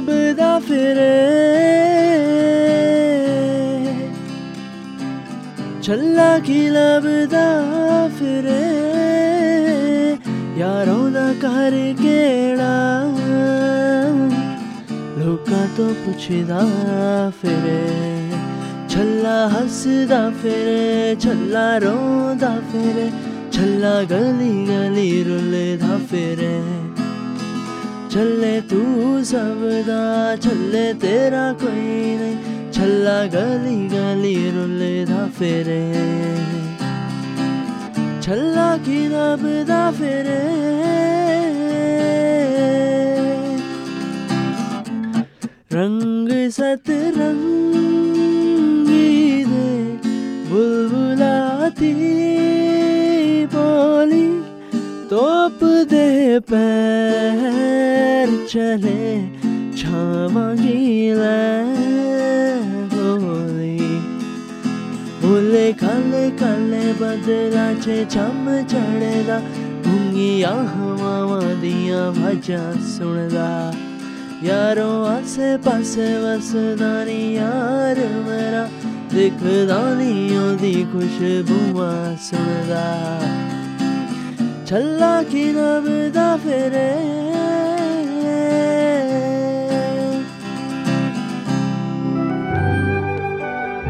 ਲੱਭਦਾ ਫਿਰੇ ਛੱਲਾ ਕੀ ਲੱਭਦਾ ਫਿਰੇ ਯਾਰੋਂ ਦਾ ਘਰ ਕਿਹੜਾ ਲੋਕਾਂ ਤੋਂ ਪੁੱਛਦਾ ਫਿਰੇ ਛੱਲਾ ਹੱਸਦਾ ਫਿਰੇ ਛੱਲਾ ਰੋਂਦਾ ਫਿਰੇ ਛੱਲਾ ਗਲੀ ਗਲੀ ਰੁਲਦਾ ਫਿਰੇ चले तू सबदा, चले तेरा कोई नहीं। छल्ला गली गली रुले दा फेरे। छल्ला की रबदा फेरे। रंग सत रंगी दे, बुलबुलाती बोली। तोप दे पैर चले छावांगी होली। बोले काले काले बदला चे चम चढ़दा गुंगिया हवावां दियाँ भाजां सुनदा यारों आसे पासे वसदा नी यार मेरा दिखदा नी ओदी खुशबुआ सुनदा छल्ला की नबदा फिरे।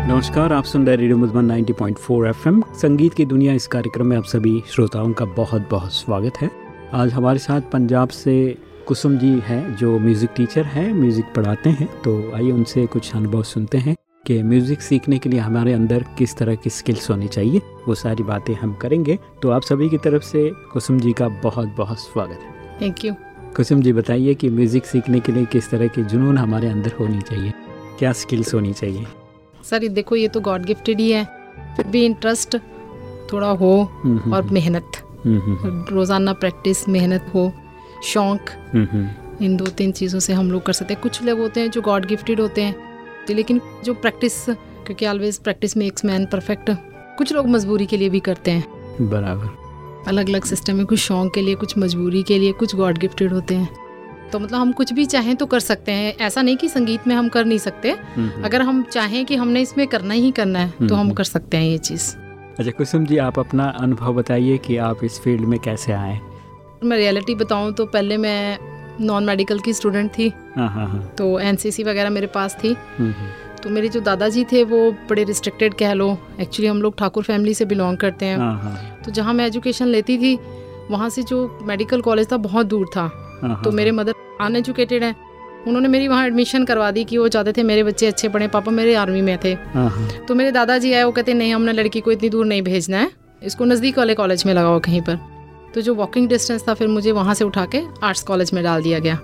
नमस्कार, आप सुन रहे रेडियो मधुबन 90.4 एफएम। संगीत की दुनिया इस कार्यक्रम में आप सभी श्रोताओं का बहुत बहुत स्वागत है। आज हमारे साथ पंजाब से कुसुम जी हैं, जो म्यूज़िक टीचर हैं, म्यूज़िक पढ़ाते हैं तो आइए उनसे कुछ अनुभव सुनते हैं। कि म्यूज़िक सीखने के लिए हमारे अंदर किस तरह की स्किल्स होनी चाहिए वो सारी बातें हम करेंगे। तो आप सभी की तरफ़ से कुसुम जी का बहुत बहुत स्वागत है। थैंक यू कुसुम जी बताइए कि म्यूज़िक सीखने के लिए किस तरह की जुनून हमारे अंदर होनी चाहिए? क्या स्किल्स होनी चाहिए? सर देखो ये तो गॉड गिफ्टेड ही है। फिर भी इंटरेस्ट थोड़ा हो हम्म, हम्म, और मेहनत। हम्म, हम्म, रोज़ाना प्रैक्टिस मेहनत हो शौक इन दो तीन चीज़ों से हम लोग कर सकते हैं। कुछ लोग होते हैं जो गॉड गिफ्टेड होते हैं। तो लेकिन जो प्रैक्टिस क्योंकि always practice makes man perfect कुछ लोग मजबूरी के लिए भी करते हैं। बराबर। अलग अलग सिस्टम है कुछ शौक के लिए कुछ मजबूरी के लिए कुछ गॉड गिफ्टेड होते हैं। तो मतलब हम कुछ भी चाहें तो कर सकते हैं। ऐसा नहीं कि संगीत में हम कर नहीं सकते। हम्म। अगर हम चाहें कि हमने इसमें करना ही करना है तो हम। कर सकते हैं ये चीज़। अच्छा कुसुम जी आप अपना अनुभव बताइए कि आप इस फ़ील्ड में कैसे आए? मैं रियलिटी बताऊँ तो पहले मैं नॉन मेडिकल की स्टूडेंट थी। हाँ हाँ हाँ। तो एनसीसी वगैरह मेरे पास थी। हम्म, हम्म, तो मेरे जो दादाजी थे वो बड़े रिस्ट्रिक्टेड कह लो। एक्चुअली हम लोग ठाकुर फैमिली से बिलोंग करते हैं। तो जहाँ मैं एजुकेशन लेती थी वहाँ से जो मेडिकल कॉलेज था बहुत दूर था। तो मेरे मदर अनएजुकेटेड हैं। उन्होंने मेरी वहाँ एडमिशन करवा दी कि वो चाहते थे मेरे बच्चे अच्छे पढ़े। पापा मेरे आर्मी में थे। तो मेरे दादाजी आए वो कहते नहीं हमने लड़की को इतनी दूर नहीं भेजना है। इसको नज़दीक वाले कॉलेज में लगाओ कहीं पर। तो जो वॉकिंग डिस्टेंस था फिर मुझे वहाँ से उठा के आर्ट्स कॉलेज में डाल दिया गया।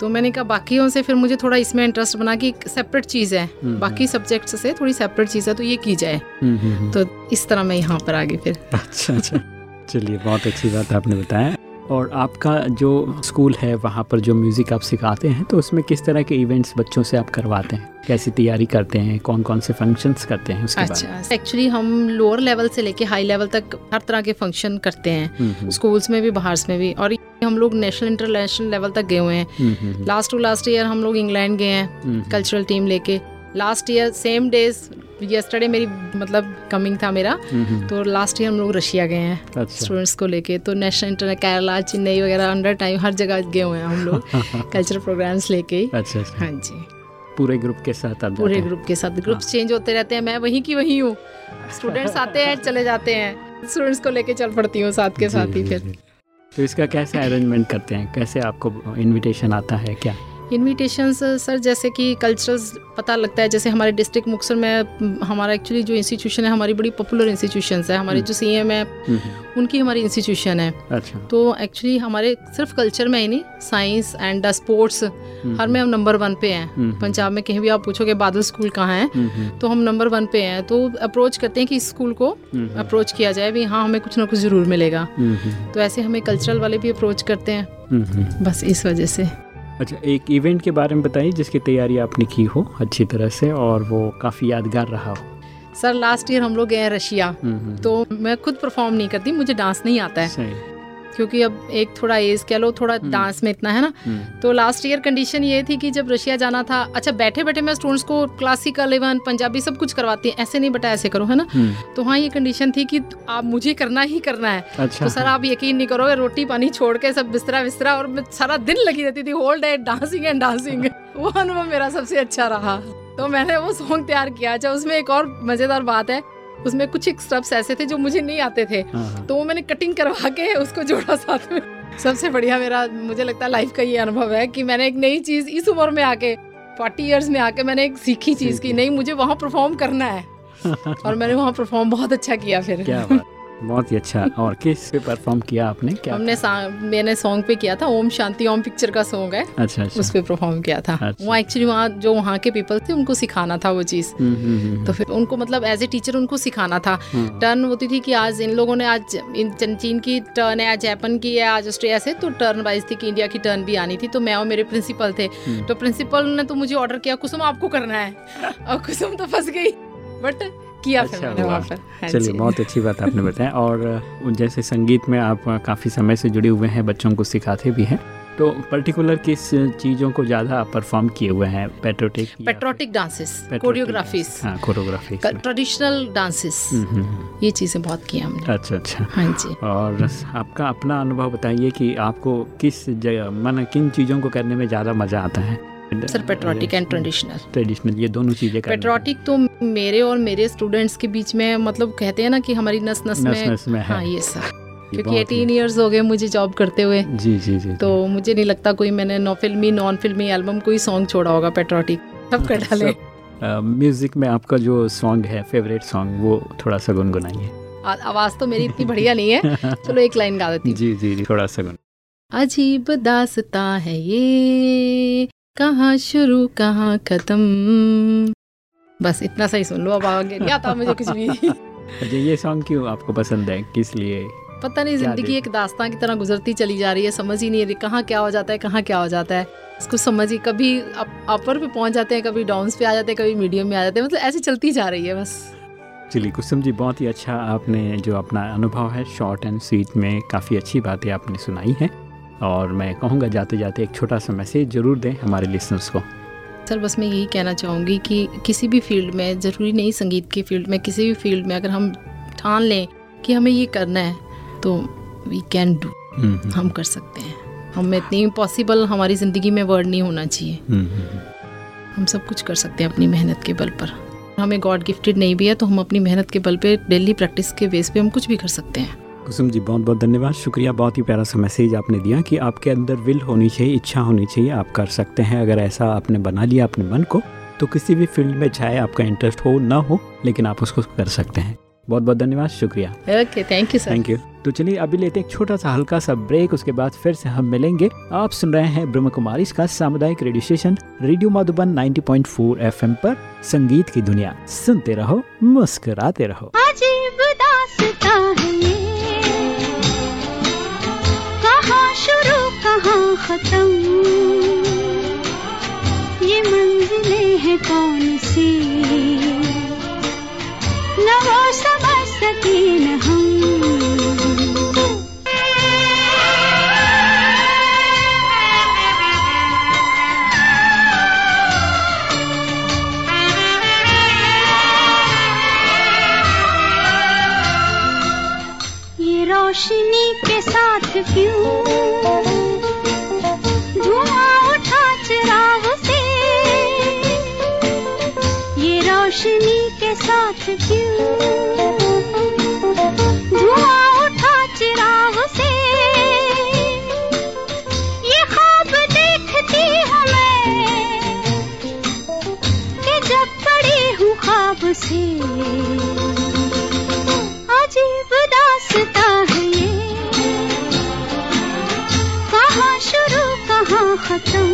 तो मैंने कहा बाकियों से फिर मुझे थोड़ा इसमें इंटरेस्ट बना कि सेपरेट चीज़ है। हम्म, बाकी सब्जेक्ट्स से थोड़ी सेपरेट चीज़ है तो ये की जाए। हम्म, हम्म, हम्म। तो इस तरह मैं यहाँ पर आ गई फिर अच्छा अच्छा। चलिए बहुत अच्छी बात आपने बताया। और आपका जो स्कूल है वहाँ पर जो म्यूज़िक आप सिखाते हैं तो उसमें किस तरह के इवेंट्स बच्चों से आप करवाते हैं? कैसी तैयारी करते हैं? कौन कौन से फ़ंक्शंस करते हैं उसके अच्छा एक्चुअली हम लोअर लेवल से लेके हाई लेवल तक हर तरह के फ़ंक्शन करते हैं। हम्म, हम्म, स्कूल्स में भी बाहर में भी। और हम लोग नेशनल इंटरनेशनल लेवल तक गए हुए हैं। Hmm, hmm, last to last year हम लोग इंग्लैंड गए हैं हम्म, कल्चरल टीम लेके। Last year same days yesterday मेरी मतलब कमिंग था मेरा। तो लास्ट ईयर हम लोग रशिया गए हैं अच्छा। स्टूडेंट्स को लेके। तो नेशनल इंटरनेट केरला चेन्नई वगैरह अंडर टाइम हर जगह गए हुए हैं हम लोग। कल्चरल प्रोग्राम्स लेके अच्छा अच्छा। हाँ जी। पूरे ग्रुप के साथ आप पूरे ग्रुप के साथ। ग्रुप्स चेंज होते रहते हैं। मैं वहीं की वहीं हूँ। स्टूडेंट्स आते हैं चले जाते हैं। स्टूडेंट्स को लेके चल पड़ती हूँ साथ के साथ ही फिर। तो इसका कैसे अरेंजमेंट करते हैं? कैसे आपको इनविटेशन आता है? क्या? इनविटेशंस सर जैसे कि कल्चरल्स पता लगता है जैसे हमारे डिस्ट्रिक्ट मुक्सर में हमारा एक्चुअली जो इंस्टीट्यूशन है हमारी बड़ी पॉपुलर इंस्टीट्यूशन है हमारे हम्म। जो सी एम है हम्म, हम्म, उनकी हमारी इंस्टीट्यूशन है। अच्छा। तो एक्चुअली हमारे सिर्फ़ कल्चर में ही नहीं साइंस एंड स्पोर्ट्स हम्म, हर में हम नंबर वन पे हैं। हम्म, पंजाब में कहीं भी आप पूछोगे बादल स्कूल कहाँ है? हम्म, हम्म, तो हम नंबर वन पे हैं। तो अप्रोच करते हैं कि इस स्कूल को हम्म, हम्म, अप्रोच किया जाए भी हाँ हमें कुछ ना कुछ ज़रूर मिलेगा। हम्म, हम्म, तो ऐसे हमें कल्चरल वाले भी अप्रोच करते हैं। हम्म, हम्म। बस इस वजह से। अच्छा एक इवेंट के बारे में बताइए जिसकी तैयारी आपने की हो अच्छी तरह से और वो काफ़ी यादगार रहा हो। सर लास्ट ईयर हम लोग गए हैं रशिया। हम्म, हम्म, तो मैं खुद परफॉर्म नहीं करती मुझे डांस नहीं आता है। सही। क्योंकि अब एक थोड़ा एज कह लो थोड़ा हम्म। डांस में इतना है ना? हम्म, तो लास्ट ईयर कंडीशन ये थी कि जब रशिया जाना था अच्छा बैठे बैठे मैं स्टूडेंट्स को क्लासिकल इवन पंजाबी सब कुछ करवाती हैं ऐसे नहीं बेटा ऐसे करो है ना? हम्म, तो हाँ ये कंडीशन थी कि आप मुझे करना ही करना है। अच्छा। तो सर आप यकीन नहीं करोगे रोटी पानी छोड़ के सब बिस्तरा बिस्तरा और मैं सारा दिन लगी रहती थी whole day dancing and dancing वो अनुभव मेरा सबसे अच्छा रहा। तो मैंने वो सॉन्ग तैयार किया। अच्छा उसमें एक और मज़ेदार बात है उसमें कुछ एक स्टेप्स ऐसे थे जो मुझे नहीं आते थे। हाँ, हाँ। तो वो मैंने कटिंग करवा के उसको जोड़ा साथ में। सबसे बढ़िया मेरा मुझे लगता है लाइफ का ये अनुभव है कि मैंने एक नई चीज़ इस उम्र में आके फोर्टी ईयर्स में आके मैंने एक सीखी चीज़ की नहीं मुझे वहाँ परफॉर्म करना है। और मैंने वहाँ परफॉर्म बहुत अच्छा किया फिर। क्या बात। बहुत ही अच्छा और किस पे परफॉर्म किया आपने? क्या हमने मैंने सॉन्ग पे किया था ओम शांति ओम पिक्चर का सॉन्ग है। अच्छा अच्छा। उस पे परफॉर्म किया था। अच्छा। वो एक्चुअली वहाँ जो वहाँ के पीपल थे उनको सिखाना था वो चीज़। हम्म, हम्म, हम्म, तो फिर उनको मतलब एज ए टीचर उनको सिखाना था। हाँ, टर्न होती थी कि आज इन लोगों ने आज इन चीन की टर्न है आज जापान की है आज ऑस्ट्रेलिया से तो टर्न वाइज थी कि इंडिया की टर्न भी आनी थी। तो मैं और मेरे प्रिंसिपल थे। तो प्रिंसिपल ने तो मुझे ऑर्डर किया कुसुम आपको करना है। और कुसुम तो फंस गई। बट किया अच्छा हुआ। वहाँ पर। हाँ चलिए बहुत अच्छी बात आपने बताया। और जैसे संगीत में आप काफ़ी समय से जुड़े हुए हैं बच्चों को सिखाते भी हैं तो पर्टिकुलर किस चीज़ों को ज़्यादा परफॉर्म किए हुए हैं? पेट्रोटिक पेट्रोटिक डांसेस कोरियोग्राफीज हाँ कोरियोग्राफी ट्रेडिशनल डांसेस ये चीज़ें बहुत की हमने। अच्छा अच्छा। हाँ जी। और आपका अपना अनुभव बताइए कि आपको किस जगह मन किन चीज़ों को करने में ज़्यादा मज़ा आता है? Sir patriotic and traditional traditional ये दोनों चीज़ें पेट्रोटिक तो मेरे और मेरे स्टूडेंट्स के बीच में मतलब कहते हैं ना कि हमारी नस नस नस में नस में हाँ। ये सर। क्योंकि 18 इयर्स हो गए मुझे जॉब करते हुए। जी जी जी तो मुझे नहीं लगता कोई मैंने नौ फिल्मी नॉन फिल्मी एल्बम कोई सॉन्ग छोड़ा होगा पेट्रोटिक सब कर डाले। म्यूज़िक में आपका जो सॉन्ग है फेवरेट सॉन्ग वो थोड़ा सा गुनगुनाइए। आवाज़ तो मेरी इतनी बढ़िया नहीं है। चलो एक लाइन गा देती जी जी जी थोड़ा सा अजीब दासता है ये। कहाँ शुरू कहाँ खत्म? बस इतना सही सुन लो अब आगे नहीं आता मुझे कुछ भी। अच्छा ये सॉन्ग क्यों आपको पसंद है? किस लिए? पता नहीं ज़िंदगी एक दास्तान की तरह गुजरती चली जा रही है समझ ही नहीं रही कहाँ क्या हो जाता है कहाँ क्या हो जाता है। इसको समझ ही कभी अपर पे पहुँच जाते हैं कभी डाउन्स पे आ जाते हैं कभी मीडियम में आ जाते हैं मतलब ऐसे चलती जा रही है बस। चलिए कुसुम जी बहुत ही अच्छा आपने जो अपना अनुभव है शॉर्ट एंड स्वीट में काफ़ी अच्छी बातें आपने सुनाई हैं। और मैं कहूँगा जाते जाते एक छोटा सा मैसेज ज़रूर दें हमारे लिसनर्स को। सर बस मैं यही कहना चाहूँगी कि किसी भी फ़ील्ड में ज़रूरी नहीं संगीत की फ़ील्ड में किसी भी फ़ील्ड में अगर हम ठान लें कि हमें ये करना है तो we can do hmm, hmm, हम कर सकते हैं। हमें इतनी इम्पॉसिबल हमारी ज़िंदगी में वर्ड नहीं होना चाहिए। हम्म, हम्म, हम सब कुछ कर सकते हैं अपनी मेहनत के बल पर। हमें गॉड गिफ्टेड नहीं भी है तो हम अपनी मेहनत के बल पे डेली प्रैक्टिस के बेस पे हम कुछ भी कर सकते हैं। कुसुम जी बहुत बहुत धन्यवाद। शुक्रिया बहुत ही प्यारा सा मैसेज आपने दिया कि आपके अंदर विल होनी चाहिए इच्छा होनी चाहिए आप कर सकते हैं। अगर ऐसा आपने बना लिया अपने मन को तो किसी भी फ़ील्ड में चाहे आपका इंटरेस्ट हो ना हो लेकिन आप उसको कर सकते हैं। बहुत बहुत धन्यवाद शुक्रिया। Okay thank you thank you तो चलिए अभी लेते हैं एक छोटा सा हल्का सा ब्रेक उसके बाद फिर से हम मिलेंगे। आप सुन रहे हैं ब्रह्म कुमारी का सामुदायिक radio station radio Madhuban 90.4 FM पर संगीत की दुनिया। सुनते रहो मुस्कुराते रहो। अजीब दास्ता है। शुरू कहाँ खत्म? ये मंजिलें हैं कौन सी? न वो समझ सके न हम रोशनी के साथ क्यों? धुआँ उठा चिराग से। ये रोशनी के साथ क्यों? धुआँ उठा चिराग से। ये ख्वाब देखती हूँ मैं कि जब पड़ी हूँ ख्वाब से। अजीब दास्ता कहाँ खत्म?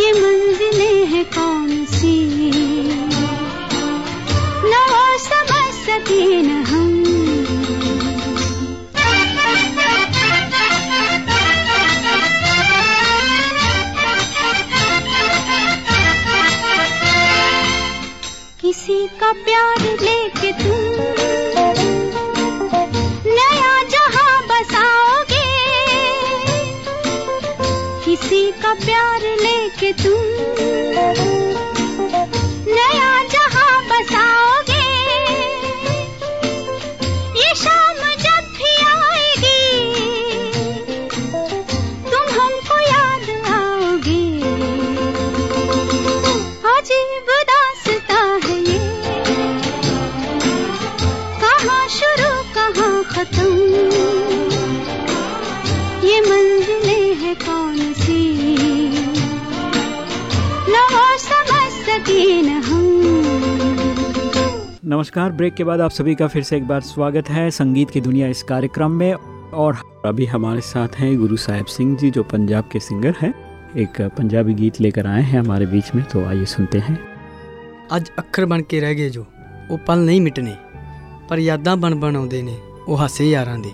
ये मंजिलें हैं कौन सी? न समझ सके न हम। किसी का प्यार लेके तुम नमस्कार ब्रेक के बाद आप सभी का फिर से एक बार स्वागत है संगीत की दुनिया इस कार्यक्रम में और अभी हमारे साथ हैं गुरु साहिब सिंह जी जो पंजाब के सिंगर हैं एक पंजाबी गीत लेकर आए हैं हमारे बीच में तो आइए सुनते हैं ਅੱਜ ਅੱਖਰ ਬਣ ਕੇ ਰਹਿ ਗਏ ਜੋ ਉਹ ਪਲ ਨਹੀਂ ਮਿਟਣੇ ਪਰ ਯਾਦਾਂ ਬਣ ਬਣ ਆਉਂਦੇ ਨੇ ਉਹ ਹਾਸੇ ਯਾਰਾਂ ਦੇ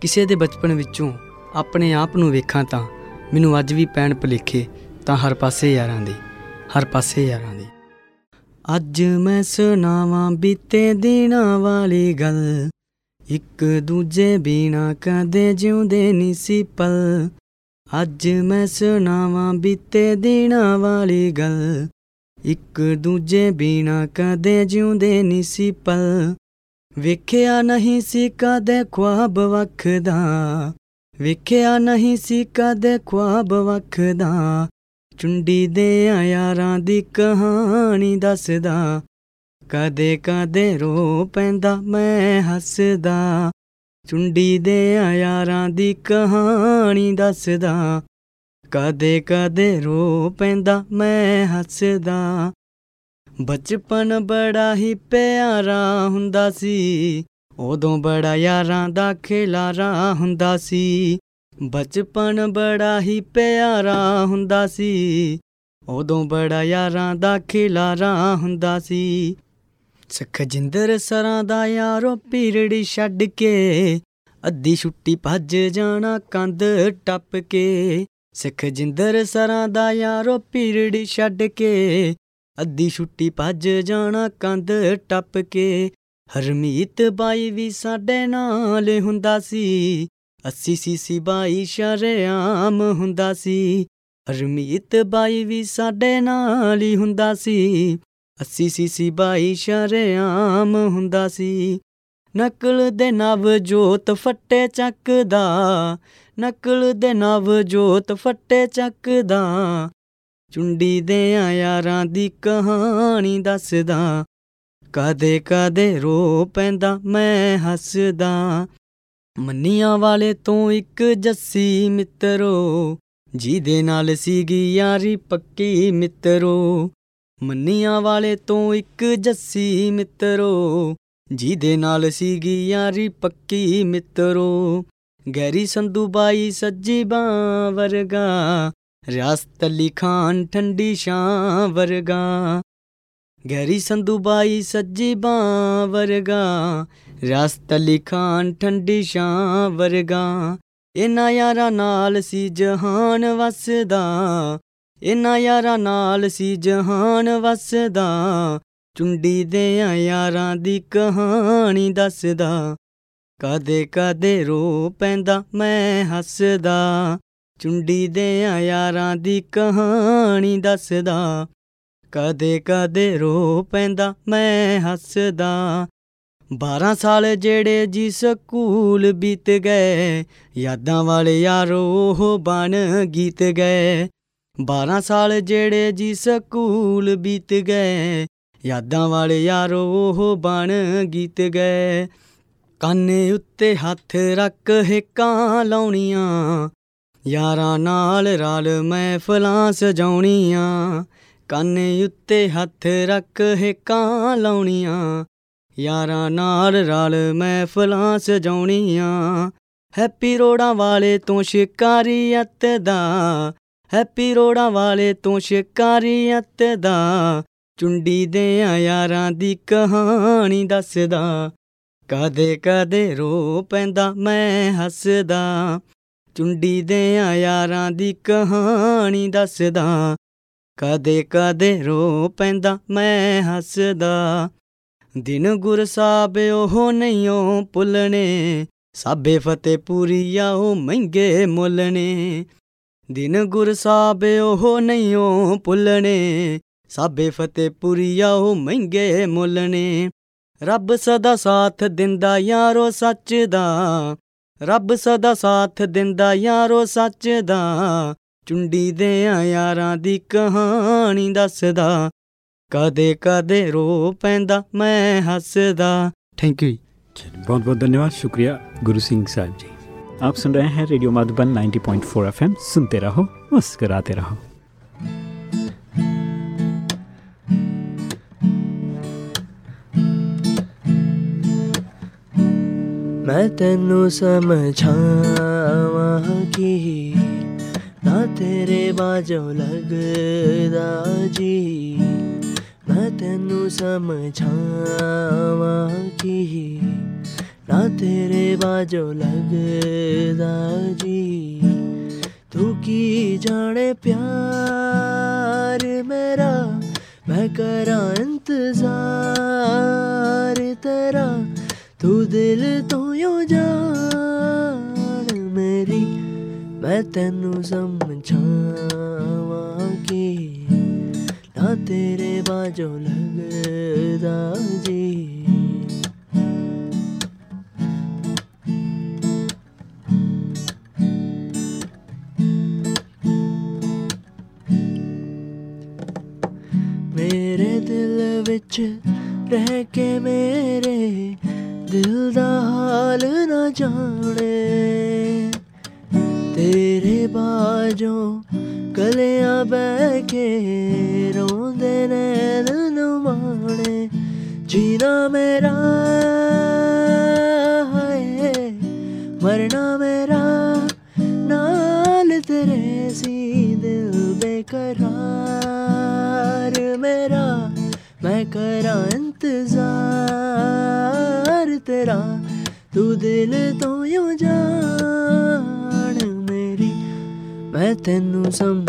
ਕਿਸੇ ਦੇ ਬਚਪਨ ਵਿੱਚੋਂ ਆਪਣੇ ਆਪ ਨੂੰ ਵੇਖਾਂ ਤਾਂ ਮੈਨੂੰ ਅੱਜ ਵੀ ਪੈਣ ਭੁਲੇਖੇ ਤਾਂ ਹਰ ਪਾਸੇ ਯਾਰਾਂ ਦੇ ਹਰ ਪਾਸੇ ਯਾਰਾਂ ਦੇ ਅੱਜ ਮੈਂ ਸੁਣਾਵਾਂ ਬੀਤੇ ਦਿਨਾਂ ਵਾਲੀ ਗੱਲ। ਇੱਕ ਦੂਜੇ ਬਿਨਾ ਕਦੇ ਜਿਉਂਦੇ ਨਹੀਂ ਸੀ ਪਲ। ਅੱਜ ਮੈਂ ਸੁਣਾਵਾਂ ਬੀਤੇ ਦਿਨਾਂ ਵਾਲੀ ਗੱਲ। ਇੱਕ ਦੂਜੇ ਬਿਨਾ ਕਦੇ ਜਿਉਂਦੇ ਨਹੀਂ ਸੀ ਪਲ। ਵੇਖਿਆ ਨਹੀਂ ਸੀ ਕਦੇ ਖੁਆਬ ਵਖਦਾ। ਵੇਖਿਆ ਨਹੀਂ ਸੀ ਕਦੇ ਖੁਆਬ ਵਖਦਾ। ਚੁੰਡੀ ਦੇ ਯਾਰਾਂ ਦੀ ਕਹਾਣੀ ਦੱਸਦਾ। ਕਦੇ ਕਦੇ ਰੋ ਪੈਂਦਾ, ਮੈਂ ਹੱਸਦਾ। ਚੁੰਡੀ ਦੇ ਯਾਰਾਂ ਦੀ ਕਹਾਣੀ ਦੱਸਦਾ। ਕਦੇ ਕਦੇ ਰੋ ਪੈਂਦਾ, ਮੈਂ ਹੱਸਦਾ। ਬਚਪਨ ਬੜਾ ਹੀ ਪਿਆਰਾ ਹੁੰਦਾ ਸੀ। ਉਦੋਂ ਬੜਾ ਯਾਰਾਂ ਦਾ ਖਿਲਾਰਾ ਹੁੰਦਾ ਸੀ। ਬਚਪਨ ਬੜਾ ਹੀ ਪਿਆਰਾ ਹੁੰਦਾ ਸੀ। ਉਦੋਂ ਬੜਾ ਯਾਰਾਂ ਦਾ ਖਿਲਾਰਾ ਹੁੰਦਾ ਸੀ। ਸਖਜਿੰਦਰ ਸਰਾਂ ਦਾ ਯਾਰੋ ਪੀਰੜੀ ਛੱਡ ਕੇ, ਅੱਧੀ ਛੁੱਟੀ ਭੱਜ ਜਾਣਾ ਕੰਧ ਟੱਪ ਕੇ। ਸਖਜਿੰਦਰ ਸਰਾਂ ਦਾ ਯਾਰੋ ਪੀਰੜੀ ਛੱਡ ਕੇ, ਅੱਧੀ ਛੁੱਟੀ ਭੱਜ ਜਾਣਾ ਕੰਧ ਟੱਪ ਕੇ। ਹਰਮੀਤ ਬਾਈ ਵੀ ਸਾਡੇ ਨਾਲ ਹੁੰਦਾ ਸੀ। ਅੱਸੀ ਸੀਸੀ ਬਾਈ ਸ਼ਰਿਆਮ ਹੁੰਦਾ ਸੀ। ਹਰਮੀਤ ਬਾਈ ਵੀ ਸਾਡੇ ਨਾਲ ਹੀ ਹੁੰਦਾ ਸੀ। ਅੱਸੀ ਸੀਸੀ ਬਾਈ ਸ਼ਰਿਆਮ ਹੁੰਦਾ ਸੀ। ਨਕਲ ਦੇ ਨਵ ਜੋਤ ਫੱਟੇ ਚੱਕਦਾ। ਨਕਲ ਦੇ ਨਵ ਜੋਤ ਫੱਟੇ ਚੱਕਦਾ। ਚੁੰਡੀ ਦੇ ਯਾਰਾਂ ਦੀ ਕਹਾਣੀ ਦੱਸਦਾ। ਕਦੇ ਕਦੇ ਰੋ ਪੈਂਦਾ, ਮੈਂ ਹੱਸਦਾ। ਮੰਨੀਆਂ ਵਾਲੇ ਤੋਂ ਇੱਕ ਜੱਸੀ ਮਿੱਤਰੋ, ਜਿਹਦੇ ਨਾਲ ਸੀਗੀ ਯਾਰੀ ਪੱਕੀ ਮਿੱਤਰੋ। ਮੰਨੀਆਂ ਵਾਲੇ ਤੋਂ ਇੱਕ ਜੱਸੀ ਮਿੱਤਰੋ, ਜਿਹਦੇ ਨਾਲ ਸੀਗੀ ਯਾਰੀ ਪੱਕੀ ਮਿੱਤਰੋ। ਗੈਰੀ ਸੰਧੂ ਬਾਈ ਸੱਜੀ ਬਾਂ ਵਰਗਾ ਰਿਆਸਤ ਅਲੀ ਖਾਨ ਠੰਡੀ ਸ਼ਾਂ ਵਰਗਾ। ਗੈਰੀ ਸੰਧੂ ਬਾਈ ਸੱਜੀ ਬਾਂ ਵਰਗਾ ਰਸਤ ਅਲੀ ਠੰਡੀ ਸ਼ਾਂ ਵਰਗਾ। ਇਨਾ ਯਾਰਾਂ ਨਾਲ ਸੀ ਜਹਾਨ ਵਸਦਾ। ਇਨਾ ਯਾਰਾਂ ਨਾਲ ਸੀ ਜਹਾਨ ਵਸਦਾ। ਚੁੰਡੀ ਦੇ ਯਾਰਾਂ ਦੀ ਕਹਾਣੀ ਦੱਸਦਾ। ਕਦੇ ਕਦੇ ਰੋ ਪੈਂਦਾ, ਮੈਂ ਹੱਸਦਾ। ਚੁੰਡੀ ਦੇ ਯਾਰਾਂ ਦੀ ਕਹਾਣੀ ਦੱਸਦਾ। ਕਦੇ ਕਦੇ ਰੋ ਪੈਂਦਾ, ਮੈਂ ਹੱਸਦਾ। 12 ਸਾਲ ਜਿਹੜੇ ਜੀ ਸਕੂਲ ਬੀਤ ਗਏ, ਯਾਦਾਂ ਵਾਲੇ ਯਾਰੋ ਉਹ ਬਣ ਗੀਤ ਗਏ। 12 ਸਾਲ ਜਿਹੜੇ ਜੀ ਸਕੂਲ ਬੀਤ ਗਏ, ਯਾਦਾਂ ਵਾਲੇ ਯਾਰੋ ਉਹ ਬਣ ਗੀਤ ਗਏ। ਕਾਨੇ ਉੱਤੇ ਹੱਥ ਰੱਖ ਹੇਕਾਂ ਲਾਉਣੀਆਂ, ਯਾਰਾਂ ਨਾਲ ਰਲ ਮਹਿਫਲਾਂ ਸਜਾਉਣੀਆਂ। ਕਾਨੇ ਉੱਤੇ ਹੱਥ ਰੱਖ ਹੇਕਾਂ ਲਾਉਣੀਆਂ ਯਾਰਾਂ ਨਾਲ ਰਲ ਮਹਿਫਲਾਂ ਸਜਾਉਣੀਆਂ। ਹੈਪੀ ਰੋੜਾਂ ਵਾਲੇ ਤੋਂ ਸ਼ਿਕਾਰੀਅਤ ਦਾ ਹੈਪੀ ਰੋੜਾਂ ਵਾਲੇ ਤੋਂ ਸ਼ਿਕਾਰੀਅਤ ਦਾ ਚੁੰਡੀ ਦੇ ਯਾਰਾਂ ਦੀ ਕਹਾਣੀ ਦੱਸਦਾ। ਕਦੇ ਕਦੇ ਰੋ ਪੈਂਦਾ ਮੈਂ ਹੱਸਦਾ। ਚੁੰਡੀ ਦੇ ਯਾਰਾਂ ਦੀ ਕਹਾਣੀ ਦੱਸਦਾ। ਕਦੇ ਕਦੇ ਰੋ ਪੈਂਦਾ ਮੈਂ ਹੱਸਦਾ। ਦਿਨ ਗੁਰ ਸਾਹਿਬ ਉਹ ਨਹੀਂਓ ਭੁੱਲਣੇ ਸਾਬੇ ਫਤਿਹਪੁਰੀਆ ਉਹ ਮਹਿੰਗੇ ਮੁੱਲ ਨੇ ਦਿਨ ਗੁਰ ਸਾਹਿਬ ਉਹ ਨਹੀਂ ਉਹ ਭੁੱਲਣੇ ਸਾਬੇ ਫਤਿਹਪੁਰੀਆ ਉਹ ਮਹਿੰਗੇ ਮੁੱਲ ਨੇ ਰੱਬ ਸਦਾ ਸਾਥ ਦਿੰਦਾ ਯਾਰੋ ਸੱਚ ਦਾ। ਰੱਬ ਸਦਾ ਸਾਥ ਦਿੰਦਾ ਯਾਰੋ ਸੱਚ ਦਾ। ਚੁੰਡੀ ਦੇ ਆ ਯਾਰਾਂ ਦੀ ਕਹਾਣੀ ਦੱਸਦਾ। ਕਦੇ ਕਦੇ ਰੋ ਪੈਂਦਾ ਮੈਂ ਹੱਸਦਾ ਥੈਂਕ ਯੂ चलिए बहुत बहुत धन्यवाद शुक्रिया गुरु सिंह साहब जी आप सुन रहे हैं रेडियो मधुबन 90.4 एफएम सुनते रहो मुस्कराते रहो ਮੈਂ ਤੈਨੂੰ ਸਮਝਾਵਾਂ ਕਿ ਨਾ ਤੇਰੇ ਬਾਝੋਂ ਲੱਗਦਾ ਜੀ ਮੈਂ ਤੈਨੂੰ ਸਮਝਾਵਾਂ ਕਿ ਨਾ ਤੇਰੇ ਬਾਝੋਂ ਲੱਗਦਾ ਜੀ ਤੂੰ ਕੀ ਜਾਣੇ ਪਿਆਰ ਮੇਰਾ ਮੈਂ ਕਰਾਂ ਇੰਤਜ਼ਾਰ ਤੇਰਾ ਤੂੰ ਦਿਲ ਤੋਂ ਯੋ ਜਾਣ ਮੇਰੀ ਮੈਂ ਤੈਨੂੰ ਸਮਝਾਵਾਂ ਕਿ ਨਾ ਤੇਰੇ ਬਾਝੋਂ ਲੱਗਦਾ ਜੀ ਮੇਰੇ ਦਿਲ ਵਿੱਚ ਰਹਿ ਕੇ ਮੇਰੇ ਦਿਲ ਦਾ ਹਾਲ ਨਾ ਜਾਣੇ ਤੇਰੇ ਬਾਝੋਂ ਗਲਿਆਂ ਬਹਿ ਕੇ ਰੋਂਦੇ ਨੈਣ ਨਮਾਣੇ ਜੀਣਾ ਮੇਰਾ ਹੈ ਮਰਨਾ ਮੇਰਾ, ਨਾਲ ਤੇਰੇ ਸੀ ਦਿਲ ਬੇਕਰਾਰ। ਮੇਰਾ, ਮੈਂ ਕਰਾਂ ਇੰਤਜ਼ਾਰ ਤੇਰਾ, ਤੂੰ ਦਿਲ ਤੋਂ ਯੋ ਜਾਣ। ਮੇਰੀ, ਮੈਂ ਤੈਨੂੰ ਸਮ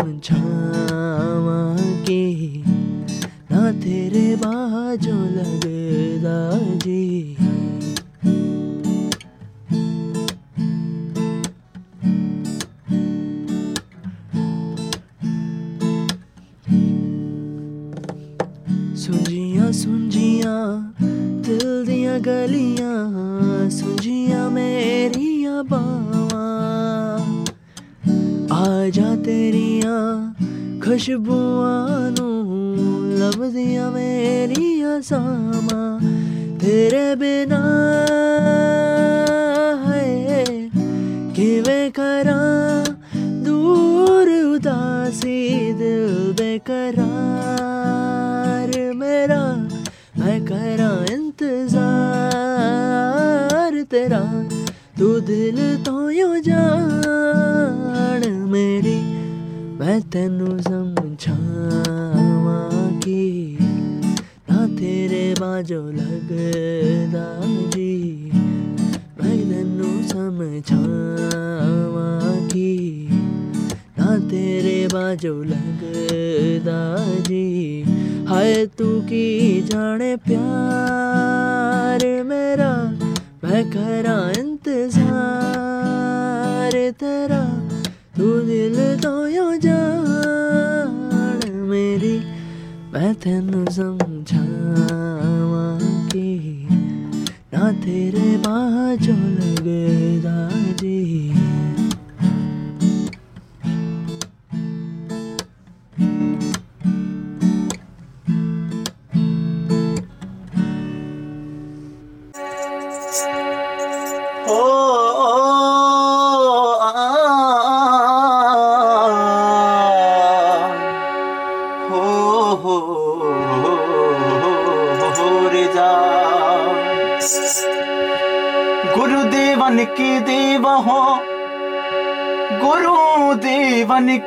good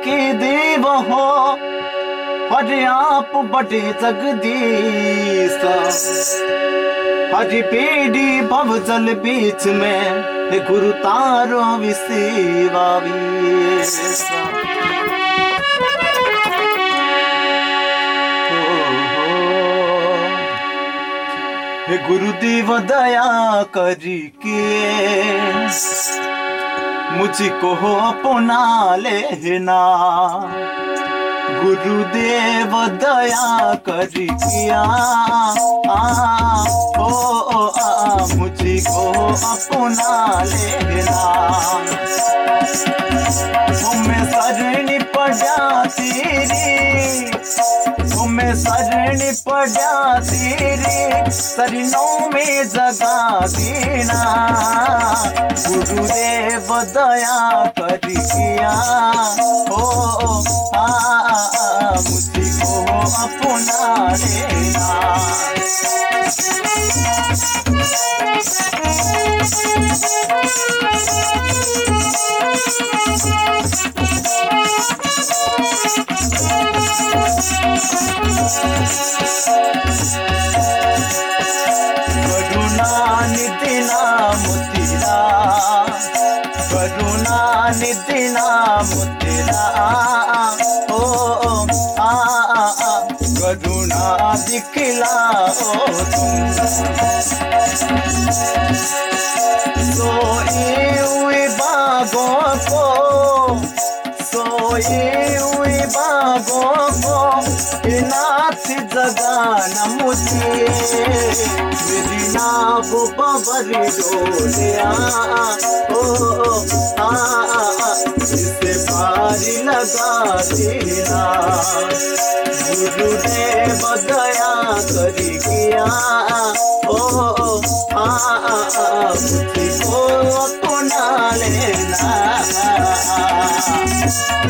के देव हो हरे आप बड़े जगदीश। हरि पेड़ी भव जल बीच में गुरु तारो विसेवा हे गुरुदेव दया करी के मुझको अपना लेना। गुरुदेव दया कर किया। ओ, ओ, आ, मुझको अपना लेना। तुम्हें शरण पड़ा तेरी तुम्हें शरण पड़ा तेरे शरणों में जगा देना। गुरुदेव दया कर किया। ओ आ, आ, मुझको अपना लेना। करुणा निधि नाम तेरा करुणा निधि नाम तेरा ओ आ करुणा दिखलाओ तुम सोए हुए बागों को सोए हुए बागों को नाथ जगाना मुझे। मेरी नाव बबर डोलिया ओ आ, इसे पारी लगा देना। गुरुदेव दया करी किया ओ आ मुझको अपना लेना। मैं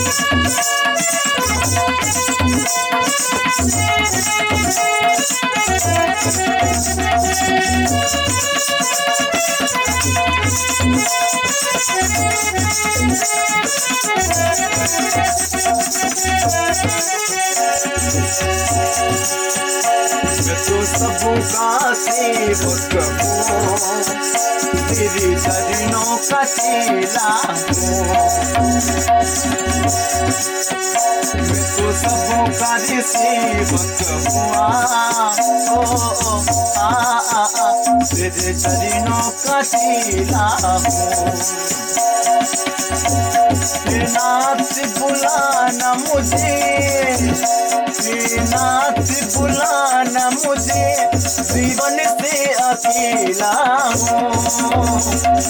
तो सबका सेवक हूँ तेरे चरणों का चेला हूँ मैं तो सबका रे सेवक हुआ तेरे चरणों का चेला हूँ नाथ बुलाना मुझे। नाथ बुलाना मुझे। जीवन से अकेला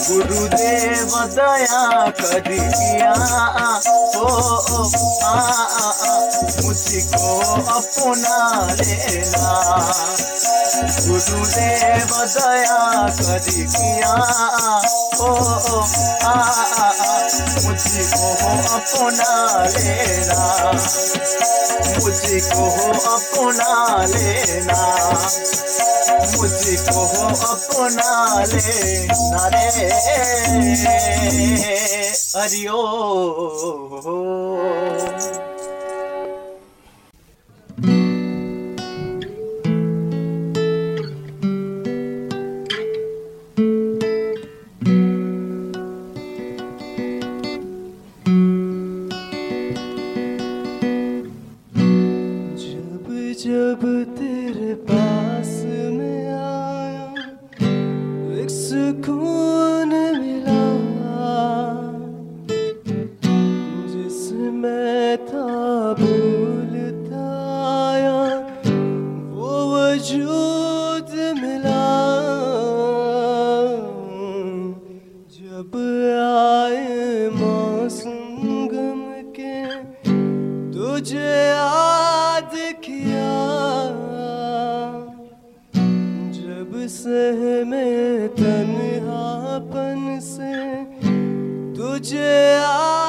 गुरुदेव दया कर दिया। ओ ओ, आ आ आ मुझको अपना लेना। गुरुदेव दया कर दिया। ओ ओ, आ आ आ मुझको अपना लेना। मुझको अपना लेना मुझको अपना लेना रे हरिओ संगम के तुझे याद किया। जब से में तन्हापन से तुझे याद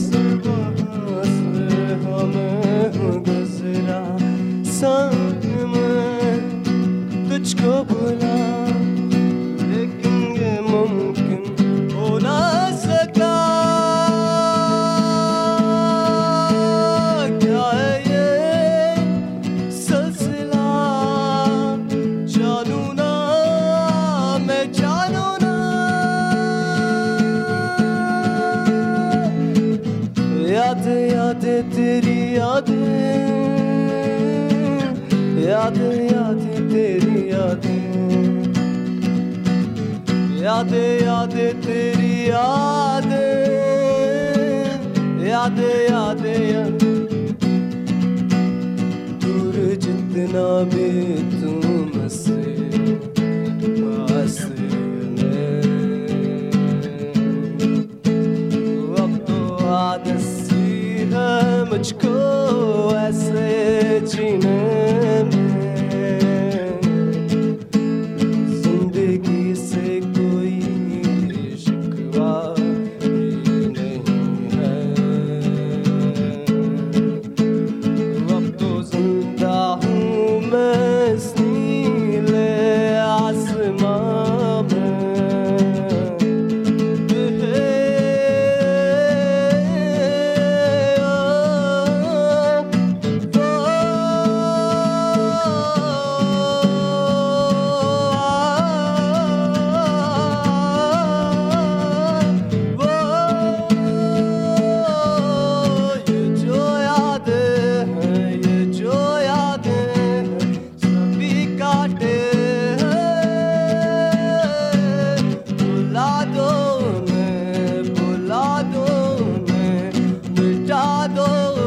Jesus. याद याद तेरी यादें याद याद याद दूर जितना भी तुम से पास में अब तो आदत सी है मुझको ऐसे जीने Bible